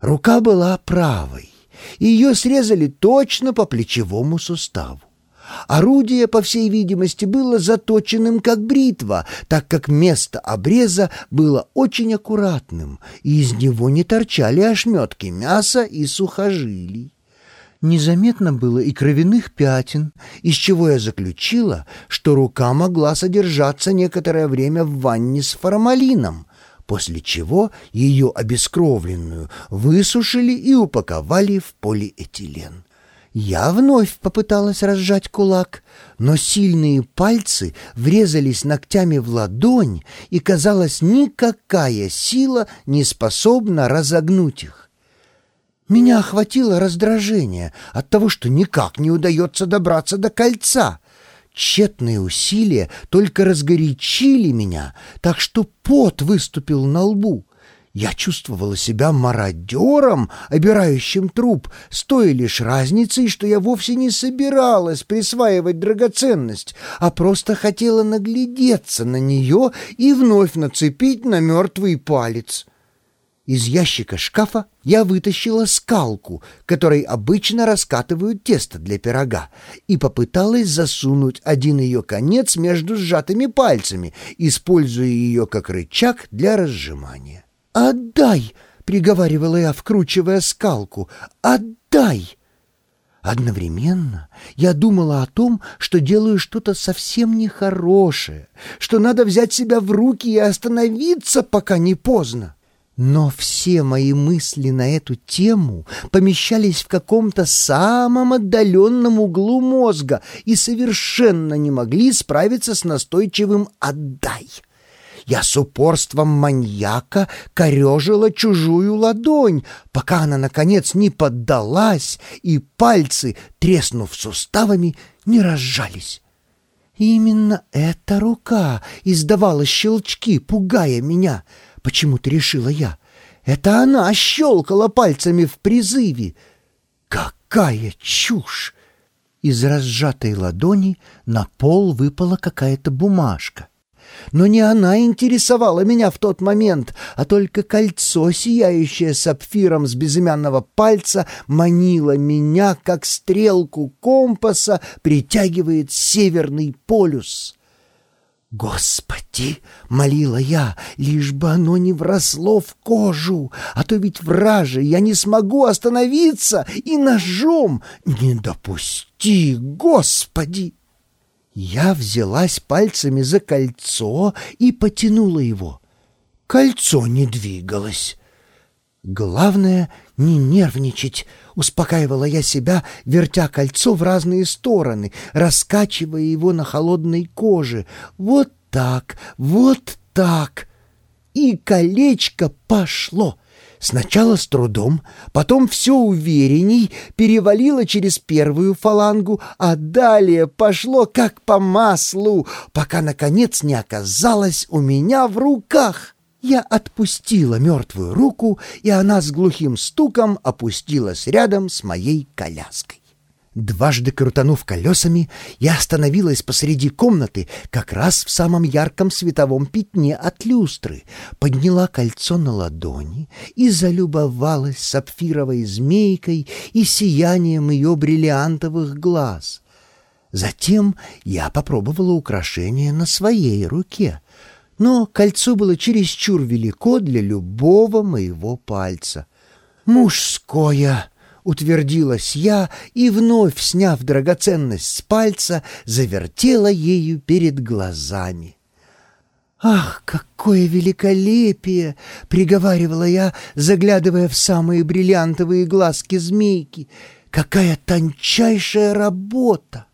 Рука была правой, и ее срезали точно по плечевому суставу. Орудие, по всей видимости, было заточенным как бритва, так как место обреза было очень аккуратным, и из него не торчали ошметки мяса и сухожилий. Незаметно было и кровяных пятен, из чего я заключила, что рука могла содержаться некоторое время в ванне с формалином, после чего ее обескровленную высушили и упаковали в полиэтилен. Я вновь попыталась разжать кулак, но сильные пальцы врезались ногтями в ладонь, и, казалось, никакая сила не способна разогнуть их. Меня охватило раздражение от того, что никак не удается добраться до кольца. Тщетные усилия только разгорячили меня, так что пот выступил на лбу. Я чувствовала себя мародером, обирающим труп, с той лишь разницей, что я вовсе не собиралась присваивать драгоценность, а просто хотела наглядеться на нее и вновь нацепить на мертвый палец. Из ящика шкафа я вытащила скалку, которой обычно раскатывают тесто для пирога, и попыталась засунуть один ее конец между сжатыми пальцами, используя ее как рычаг для разжимания. «Отдай!» — приговаривала я, вкручивая скалку. «Отдай!» Одновременно я думала о том, что делаю что-то совсем нехорошее, что надо взять себя в руки и остановиться, пока не поздно. Но все мои мысли на эту тему помещались в каком-то самом отдаленном углу мозга и совершенно не могли справиться с настойчивым «отдай». Я с упорством маньяка корежила чужую ладонь, пока она, наконец, не поддалась, и пальцы, треснув суставами, не разжались. именно эта рука издавала щелчки, пугая меня, почему-то решила я. Это она щелкала пальцами в призыве. Какая чушь! Из разжатой ладони на пол выпала какая-то бумажка. Но не она интересовала меня в тот момент, а только кольцо, сияющее сапфиром с безымянного пальца, манило меня, как стрелку компаса притягивает северный полюс. «Господи!» — молила я, лишь бы оно не вросло в кожу, а то ведь враже я не смогу остановиться и ножом не допусти, Господи! Я взялась пальцами за кольцо и потянула его. Кольцо не двигалось. Главное — не нервничать, успокаивала я себя, вертя кольцо в разные стороны, раскачивая его на холодной коже. Вот так, вот так. И колечко пошло. Сначала с трудом, потом все уверенней перевалило через первую фалангу, а далее пошло как по маслу, пока, наконец, не оказалось у меня в руках. Я отпустила мертвую руку, и она с глухим стуком опустилась рядом с моей коляской. Дважды крутанув колесами, я остановилась посреди комнаты, как раз в самом ярком световом пятне от люстры, подняла кольцо на ладони и залюбовалась сапфировой змейкой и сиянием ее бриллиантовых глаз. Затем я попробовала украшение на своей руке, но кольцо было чересчур велико для любого моего пальца. «Мужское!» утвердилась я и, вновь сняв драгоценность с пальца, завертела ею перед глазами. «Ах, какое великолепие!» — приговаривала я, заглядывая в самые бриллиантовые глазки змейки. «Какая тончайшая работа!»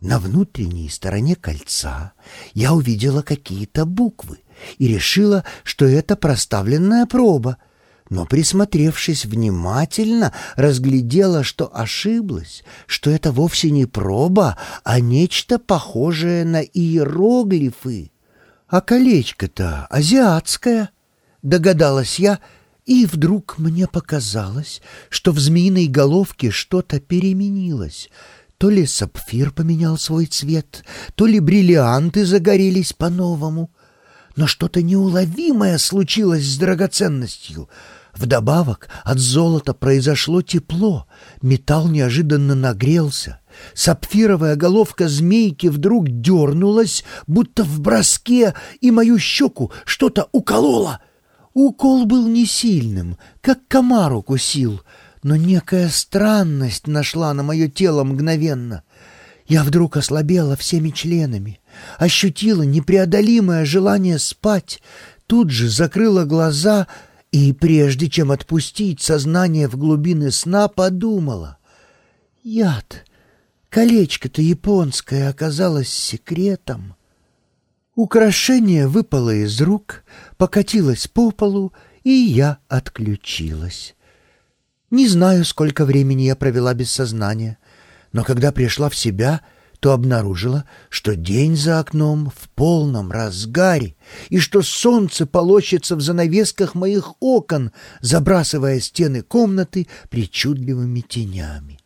На внутренней стороне кольца я увидела какие-то буквы и решила, что это проставленная проба — но, присмотревшись внимательно, разглядела, что ошиблась, что это вовсе не проба, а нечто похожее на иероглифы. А колечко-то азиатское, догадалась я, и вдруг мне показалось, что в змеиной головке что-то переменилось. То ли сапфир поменял свой цвет, то ли бриллианты загорелись по-новому. Но что-то неуловимое случилось с драгоценностью — Вдобавок от золота произошло тепло, металл неожиданно нагрелся. Сапфировая головка змейки вдруг дернулась, будто в броске, и мою щеку что-то укололо. Укол был не сильным, как комар укусил, но некая странность нашла на мое тело мгновенно. Я вдруг ослабела всеми членами, ощутила непреодолимое желание спать, тут же закрыла глаза и, прежде чем отпустить сознание в глубины сна, подумала. Яд, колечко-то японское оказалось секретом. Украшение выпало из рук, покатилось по полу, и я отключилась. Не знаю, сколько времени я провела без сознания, но когда пришла в себя — то обнаружила, что день за окном в полном разгаре и что солнце полощется в занавесках моих окон, забрасывая стены комнаты причудливыми тенями.